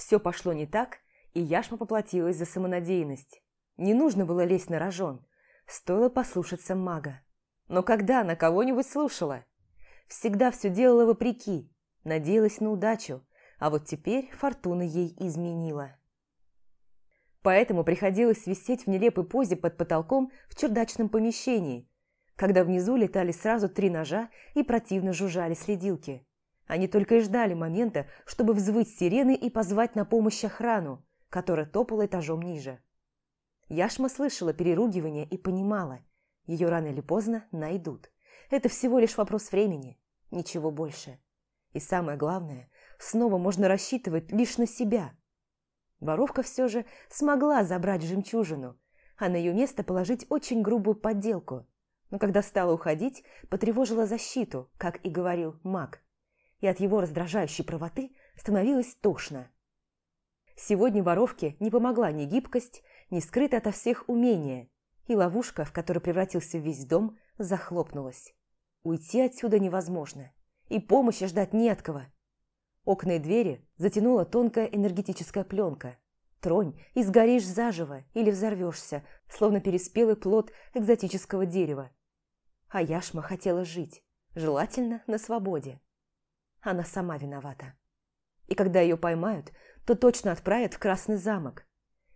Все пошло не так, и Яшма поплатилась за самонадеянность. Не нужно было лезть на рожон, стоило послушаться мага. Но когда она кого-нибудь слушала? Всегда все делала вопреки, надеялась на удачу, а вот теперь фортуна ей изменила. Поэтому приходилось висеть в нелепой позе под потолком в чердачном помещении, когда внизу летали сразу три ножа и противно жужжали следилки. Они только и ждали момента, чтобы взвыть сирены и позвать на помощь охрану, которая топала этажом ниже. Яшма слышала переругивание и понимала, ее рано или поздно найдут. Это всего лишь вопрос времени, ничего больше. И самое главное, снова можно рассчитывать лишь на себя – Воровка все же смогла забрать жемчужину, а на ее место положить очень грубую подделку. Но когда стала уходить, потревожила защиту, как и говорил маг. И от его раздражающей правоты становилось тошно. Сегодня воровке не помогла ни гибкость, ни скрытое ото всех умение, и ловушка, в которой превратился весь дом, захлопнулась. Уйти отсюда невозможно, и помощи ждать не от кого – Окна и двери затянула тонкая энергетическая пленка. Тронь и сгоришь заживо или взорвешься, словно переспелый плод экзотического дерева. А Яшма хотела жить, желательно на свободе. Она сама виновата. И когда ее поймают, то точно отправят в Красный замок.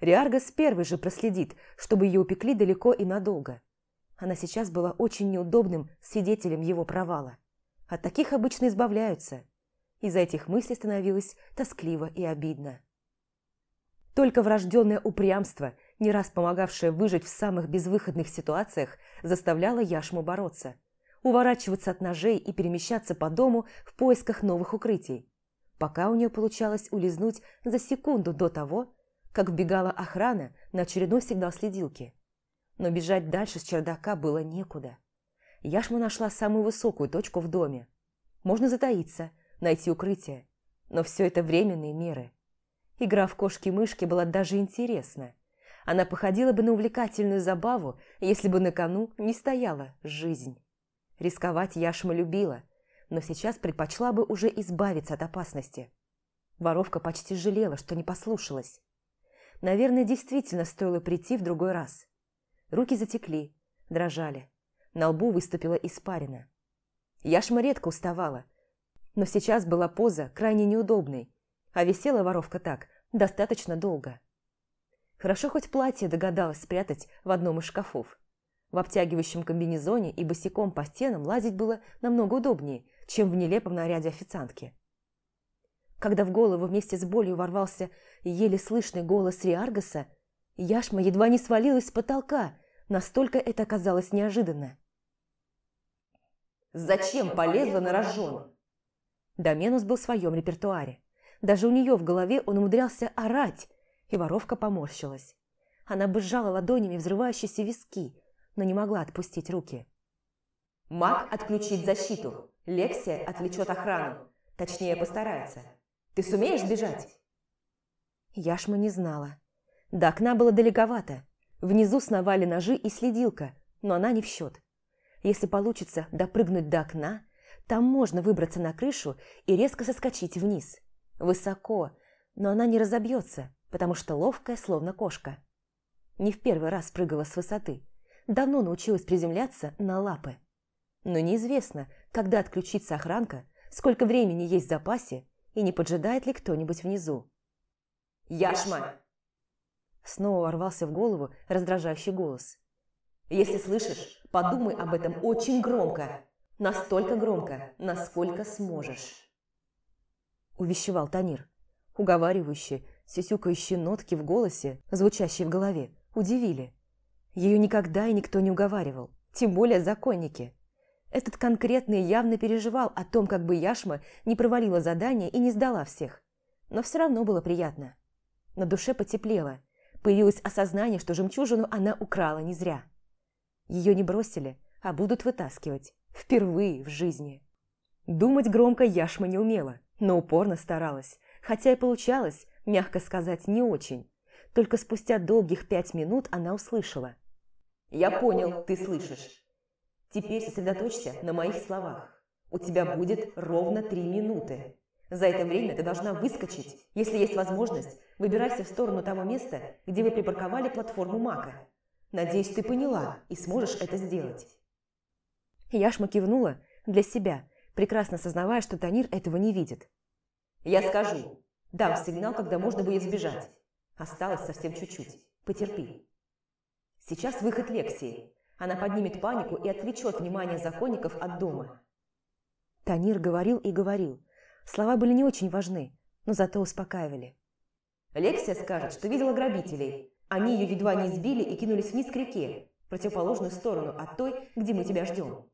Риаргас первый же проследит, чтобы ее упекли далеко и надолго. Она сейчас была очень неудобным свидетелем его провала. От таких обычно избавляются – из-за этих мыслей становилось тоскливо и обидно. Только врожденное упрямство, не раз помогавшее выжить в самых безвыходных ситуациях, заставляло Яшму бороться, уворачиваться от ножей и перемещаться по дому в поисках новых укрытий, пока у нее получалось улизнуть за секунду до того, как вбегала охрана на очередной сигнал следилки. Но бежать дальше с чердака было некуда. Яшма нашла самую высокую точку в доме. Можно затаиться, найти укрытие. Но все это временные меры. Игра в кошки-мышки была даже интересна. Она походила бы на увлекательную забаву, если бы на кону не стояла жизнь. Рисковать Яшма любила, но сейчас предпочла бы уже избавиться от опасности. Воровка почти жалела, что не послушалась. Наверное, действительно стоило прийти в другой раз. Руки затекли, дрожали. На лбу выступила испарина. Яшма редко уставала, но сейчас была поза крайне неудобной, а висела воровка так достаточно долго. Хорошо хоть платье догадалась спрятать в одном из шкафов. В обтягивающем комбинезоне и босиком по стенам лазить было намного удобнее, чем в нелепом наряде официантки. Когда в голову вместе с болью ворвался еле слышный голос Риаргаса, Яшма едва не свалилась с потолка, настолько это оказалось неожиданно. «Зачем полезла на рожон?» Доменус был в своем репертуаре. Даже у нее в голове он умудрялся орать, и воровка поморщилась. Она бы сжала ладонями взрывающиеся виски, но не могла отпустить руки. «Маг отключит защиту. Лексия отвлечет охрану. Точнее, постарается. Ты сумеешь бежать?» Яшма не знала. До окна было далековато. Внизу сновали ножи и следилка, но она не в счет. Если получится допрыгнуть до окна, там можно выбраться на крышу и резко соскочить вниз. Высоко, но она не разобьется, потому что ловкая, словно кошка. Не в первый раз прыгала с высоты. Давно научилась приземляться на лапы. Но неизвестно, когда отключится охранка, сколько времени есть в запасе и не поджидает ли кто-нибудь внизу. «Яшма!» Снова ворвался в голову раздражающий голос. «Если слышишь, подумай об этом очень громко!» Настолько громко, насколько сможешь. Увещевал Танир. Уговаривающие, сисюкающие нотки в голосе, звучащие в голове, удивили. Ее никогда и никто не уговаривал, тем более законники. Этот конкретный явно переживал о том, как бы Яшма не провалила задание и не сдала всех. Но все равно было приятно. На душе потеплело. Появилось осознание, что жемчужину она украла не зря. Ее не бросили, а будут вытаскивать. Впервые в жизни. Думать громко Яшма не умела, но упорно старалась, хотя и получалось, мягко сказать, не очень. Только спустя долгих пять минут она услышала. «Я понял, ты слышишь. Теперь сосредоточься на моих словах. У тебя будет ровно три минуты. За это время ты должна выскочить. Если есть возможность, выбирайся в сторону того места, где вы припарковали платформу Мака. Надеюсь, ты поняла и сможешь это сделать. Яшма кивнула для себя, прекрасно сознавая, что Танир этого не видит. «Я скажу. Дам сигнал, когда можно будет сбежать. Осталось совсем чуть-чуть. Потерпи». Сейчас выход Лексии. Она поднимет панику и отвлечет внимание законников от дома. Танир говорил и говорил. Слова были не очень важны, но зато успокаивали. Лексия скажет, что видела грабителей. Они ее едва не сбили и кинулись вниз к реке, в противоположную сторону от той, где мы тебя ждем.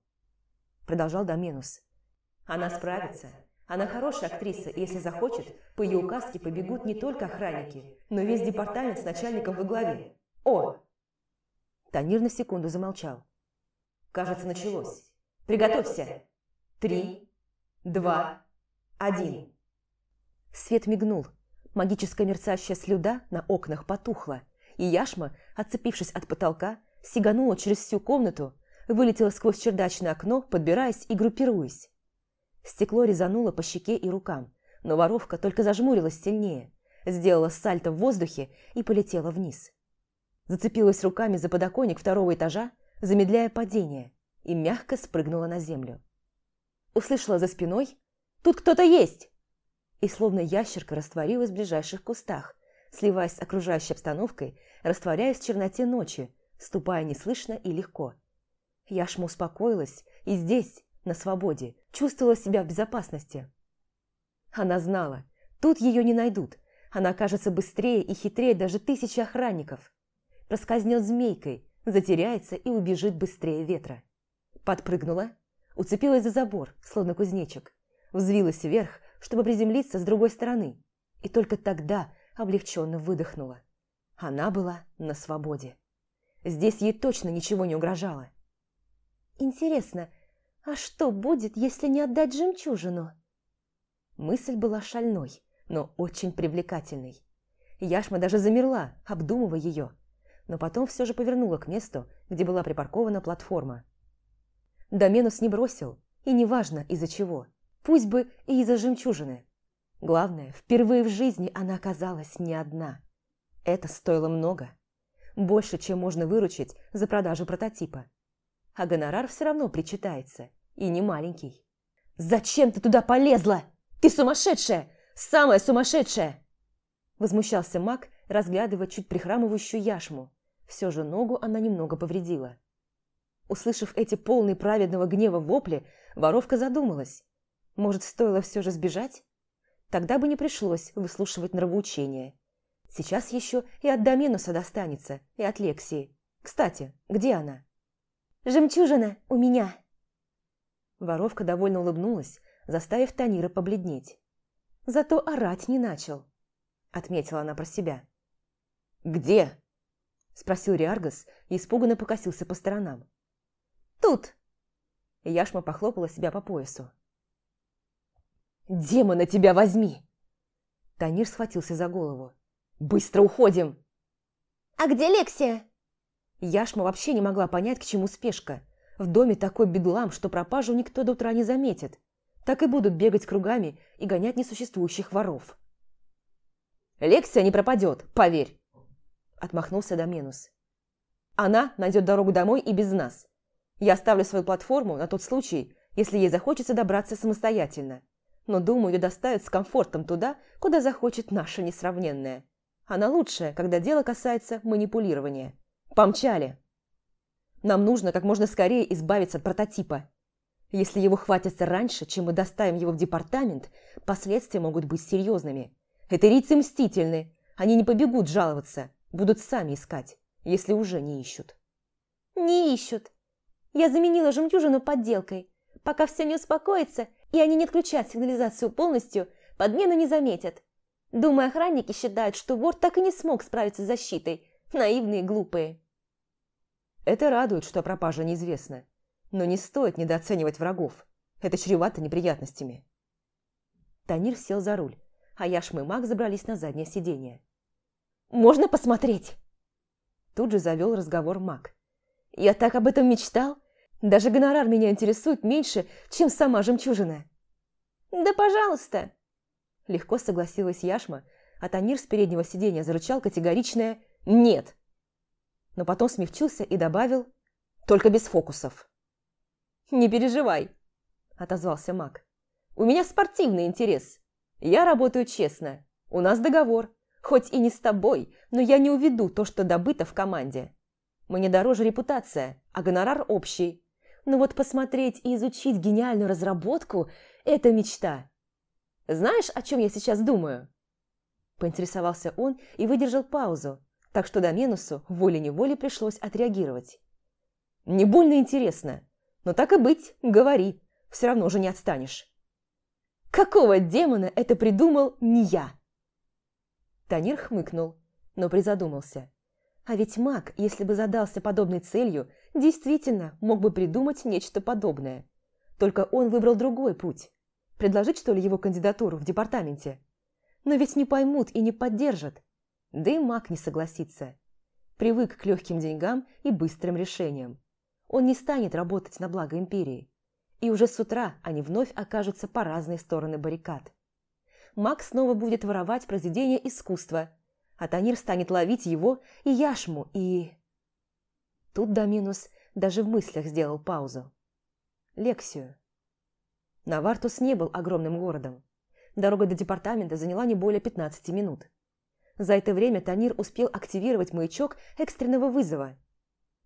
Продолжал Доменус. Она справится. Она хорошая актриса, и если захочет, по ее указке побегут не только охранники, но весь департамент с начальником во главе. О! Танир на секунду замолчал. Кажется, началось. Приготовься. Три, два, один. Свет мигнул. Магическая мерцающая слюда на окнах потухла, и яшма, отцепившись от потолка, сиганула через всю комнату, вылетела сквозь чердачное окно, подбираясь и группируясь. Стекло резануло по щеке и рукам, но воровка только зажмурилась сильнее, сделала сальто в воздухе и полетела вниз. Зацепилась руками за подоконник второго этажа, замедляя падение, и мягко спрыгнула на землю. Услышала за спиной «Тут кто-то есть!» И словно ящерка растворилась в ближайших кустах, сливаясь с окружающей обстановкой, растворяясь в черноте ночи, ступая неслышно и легко. Яшма успокоилась и здесь, на свободе, чувствовала себя в безопасности. Она знала, тут ее не найдут. Она окажется быстрее и хитрее даже тысячи охранников. Проскользнет змейкой, затеряется и убежит быстрее ветра. Подпрыгнула, уцепилась за забор, словно кузнечик, взвилась вверх, чтобы приземлиться с другой стороны, и только тогда облегченно выдохнула. Она была на свободе. Здесь ей точно ничего не угрожало. «Интересно, «А что будет, если не отдать жемчужину?» Мысль была шальной, но очень привлекательной. Яшма даже замерла, обдумывая ее, но потом все же повернула к месту, где была припаркована платформа. Доменус не бросил, и неважно из-за чего, пусть бы и из-за жемчужины. Главное, впервые в жизни она оказалась не одна. Это стоило много. Больше, чем можно выручить за продажу прототипа а гонорар все равно причитается, и не маленький. «Зачем ты туда полезла? Ты сумасшедшая! Самая сумасшедшая!» Возмущался маг, разглядывая чуть прихрамывающую яшму. Все же ногу она немного повредила. Услышав эти полные праведного гнева вопли, воровка задумалась. Может, стоило все же сбежать? Тогда бы не пришлось выслушивать нравоучения. Сейчас еще и от Доменуса достанется, и от Лексии. Кстати, где она? Жемчужина у меня!» Воровка довольно улыбнулась, заставив Танира побледнеть. «Зато орать не начал», — отметила она про себя. «Где?» — спросил Риаргас и испуганно покосился по сторонам. «Тут!» Яшма похлопала себя по поясу. «Демона тебя возьми!» Танир схватился за голову. «Быстро уходим!» «А где Лексия?» Яшма вообще не могла понять, к чему спешка. В доме такой бедлам, что пропажу никто до утра не заметит. Так и будут бегать кругами и гонять несуществующих воров. «Лексия не пропадет, поверь!» Отмахнулся Доменус. «Она найдет дорогу домой и без нас. Я оставлю свою платформу на тот случай, если ей захочется добраться самостоятельно. Но, думаю, ее доставят с комфортом туда, куда захочет наша несравненная. Она лучшая, когда дело касается манипулирования. Помчали. Нам нужно как можно скорее избавиться от прототипа. Если его хватится раньше, чем мы доставим его в департамент, последствия могут быть серьезными. Этерийцы мстительны. Они не побегут жаловаться, будут сами искать, если уже не ищут. Не ищут. Я заменила жемчужину подделкой. Пока все не успокоится, и они не отключат сигнализацию полностью, подмену не заметят. Думаю, охранники считают, что вор так и не смог справиться с защитой. Наивные и глупые. Это радует, что пропажа неизвестна. Но не стоит недооценивать врагов. Это чревато неприятностями. Танир сел за руль, а Яшма и Маг забрались на заднее сиденье. «Можно посмотреть?» Тут же завел разговор Маг. «Я так об этом мечтал. Даже гонорар меня интересует меньше, чем сама жемчужина». «Да пожалуйста!» Легко согласилась Яшма, а Танир с переднего сиденья зарычал категоричное «нет». Но потом смягчился и добавил «только без фокусов». «Не переживай», – отозвался маг. «У меня спортивный интерес. Я работаю честно. У нас договор. Хоть и не с тобой, но я не уведу то, что добыто в команде. Мне дороже репутация, а гонорар общий. Но вот посмотреть и изучить гениальную разработку – это мечта. Знаешь, о чем я сейчас думаю?» Поинтересовался он и выдержал паузу, так что Доменусу волей-неволей пришлось отреагировать. «Не больно интересно, но так и быть, говори, все равно уже не отстанешь». «Какого демона это придумал не я?» Танир хмыкнул, но призадумался. А ведь маг, если бы задался подобной целью, действительно мог бы придумать нечто подобное. Только он выбрал другой путь. Предложить, что ли, его кандидатуру в департаменте? Но ведь не поймут и не поддержат. Да и маг не согласится. Привык к легким деньгам и быстрым решениям. Он не станет работать на благо империи. И уже с утра они вновь окажутся по разные стороны баррикад. Маг снова будет воровать произведения искусства, а Танир станет ловить его и яшму, и... Тут Доминус даже в мыслях сделал паузу. Лексию. Навартус не был огромным городом. Дорога до департамента заняла не более 15 минут. За это время Танир успел активировать маячок экстренного вызова.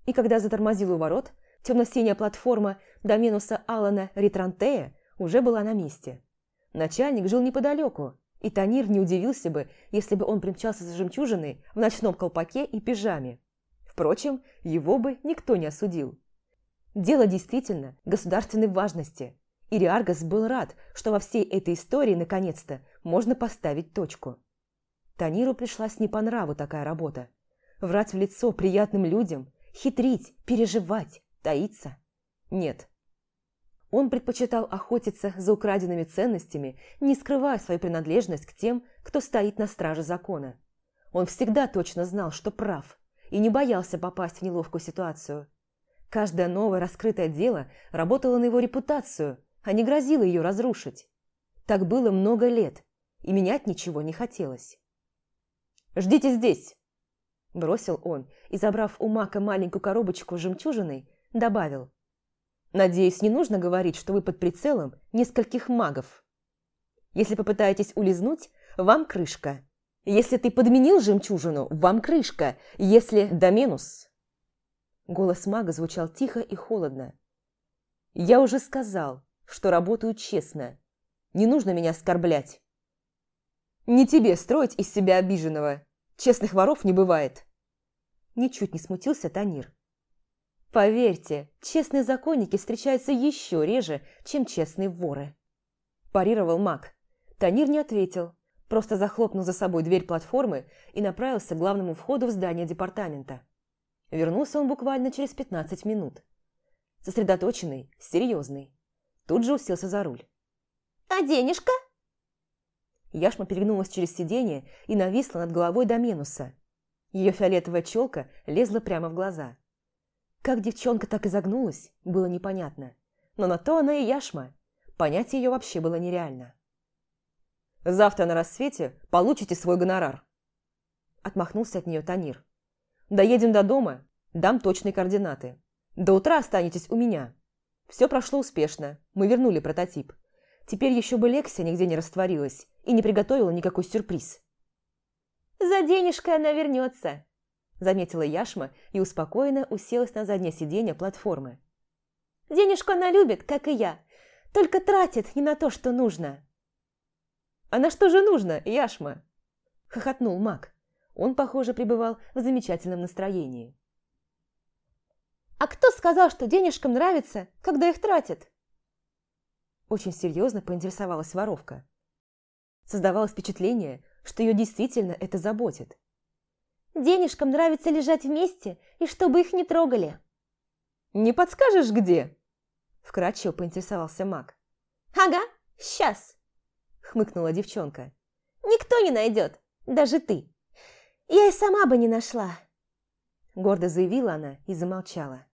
И когда затормозил у ворот, темно-синяя платформа Доменуса Алана Ритрантея уже была на месте. Начальник жил неподалеку, и Танир не удивился бы, если бы он примчался за жемчужиной в ночном колпаке и пижаме. Впрочем, его бы никто не осудил. Дело действительно государственной важности, и Риаргас был рад, что во всей этой истории наконец-то можно поставить точку. Таниру пришлась не по нраву такая работа. Врать в лицо приятным людям, хитрить, переживать, таиться – нет. Он предпочитал охотиться за украденными ценностями, не скрывая свою принадлежность к тем, кто стоит на страже закона. Он всегда точно знал, что прав, и не боялся попасть в неловкую ситуацию. Каждое новое раскрытое дело работало на его репутацию, а не грозило ее разрушить. Так было много лет, и менять ничего не хотелось. «Ждите здесь!» – бросил он и, забрав у Мака маленькую коробочку с жемчужиной, добавил – Надеюсь, не нужно говорить, что вы под прицелом нескольких магов. Если попытаетесь улизнуть, вам крышка. Если ты подменил жемчужину, вам крышка. Если доменус... Голос мага звучал тихо и холодно. Я уже сказал, что работаю честно. Не нужно меня оскорблять. Не тебе строить из себя обиженного. Честных воров не бывает. Ничуть не смутился Танир. Поверьте, честные законники встречаются еще реже, чем честные воры. Парировал маг. Танир не ответил, просто захлопнул за собой дверь платформы и направился к главному входу в здание департамента. Вернулся он буквально через 15 минут. Сосредоточенный, серьезный. Тут же уселся за руль. «А денежка?» Яшма перегнулась через сиденье и нависла над головой Доменуса. Ее фиолетовая челка лезла прямо в глаза. Как девчонка так изогнулась, было непонятно. Но на то она и яшма. Понять ее вообще было нереально. «Завтра на рассвете получите свой гонорар», – отмахнулся от нее Танир. «Доедем до дома, дам точные координаты. До утра останетесь у меня. Все прошло успешно, мы вернули прототип. Теперь еще бы Лексия нигде не растворилась и не приготовила никакой сюрприз». «За денежкой она вернется», заметила Яшма и успокоенно уселась на заднее сиденье платформы. «Денежку она любит, как и я, только тратит не на то, что нужно». «А на что же нужно, Яшма?» – хохотнул маг. Он, похоже, пребывал в замечательном настроении. «А кто сказал, что денежкам нравится, когда их тратят?» Очень серьезно поинтересовалась воровка. Создавалось впечатление, что ее действительно это заботит. Денежкам нравится лежать вместе, и чтобы их не трогали». «Не подскажешь, где?» Вкратчиво поинтересовался маг. «Ага, сейчас!» Хмыкнула девчонка. «Никто не найдет, даже ты. Я и сама бы не нашла!» Гордо заявила она и замолчала.